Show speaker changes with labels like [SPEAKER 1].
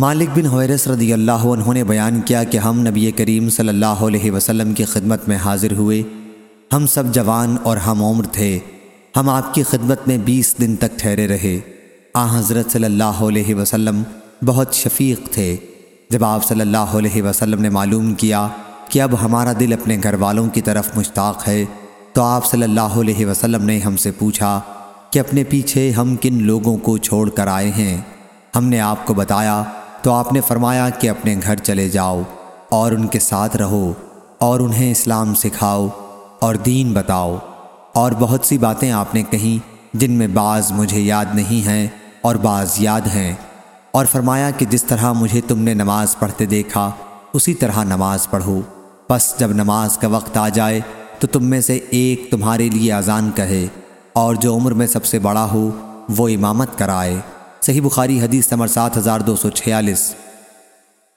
[SPEAKER 1] مالک بن حویرس رضی اللہ عنہ نے بیان کیا کہ ہم نبی کریم صلی اللہ علیہ وسلم کی خدمت میں حاضر ہوئے۔ ہم سب جوان اور ہم عمر تھے۔ ہم آپ کی خدمت میں بیس دن تک ٹھہرے رہے۔ آ حضرت صلی اللہ علیہ وسلم بہت شفیق تھے۔ جب آپ صلی اللہ علیہ وسلم نے معلوم کیا کہ اب ہمارا دل اپنے گھر والوں کی طرف مشتاق ہے، تو آپ صلی اللہ علیہ وسلم نے ہم سے پوچھا کہ اپنے پیچھے ہم کن لوگوں کو چھوڑ کر آئے ہیں؟ ہم نے آپ کو بتایا تو آپ نے فرمایا کہ اپنے گھر چلے جاؤ اور ان کے ساتھ رہو اور انہیں اسلام سکھاؤ اور دین بتاؤ۔ اور بہت سی باتیں آپ نے کہیں جن میں بعض مجھے یاد نہیں ہیں اور بعض یاد ہیں۔ اور فرمایا کہ جس طرح مجھے تم نے نماز پڑھتے دیکھا، اسی طرح نماز پڑھو۔ بس جب نماز کا وقت آ جائے تو تم میں سے ایک تمہارے لیے اذان کہے اور جو عمر میں سب سے بڑا ہو، وہ امامت کرائے۔ صحیح بخاری حدیث نمبر سات ہزار دو سو چھیالیس۔